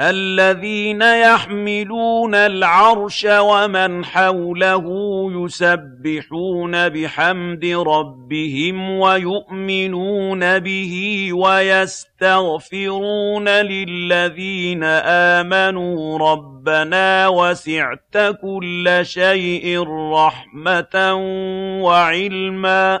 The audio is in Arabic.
الَّذِينَ يَحْمِلُونَ الْعَرْشَ وَمَنْ حَوْلَهُ يُسَبِّحُونَ بِحَمْدِ رَبِّهِمْ وَيُؤْمِنُونَ بِهِ وَيَسْتَغْفِرُونَ لِلَّذِينَ آمَنُوا رَبَّنَا وَسِعْتَ كُلَّ شَيْءٍ رَّحْمَةً وَعِلْمًا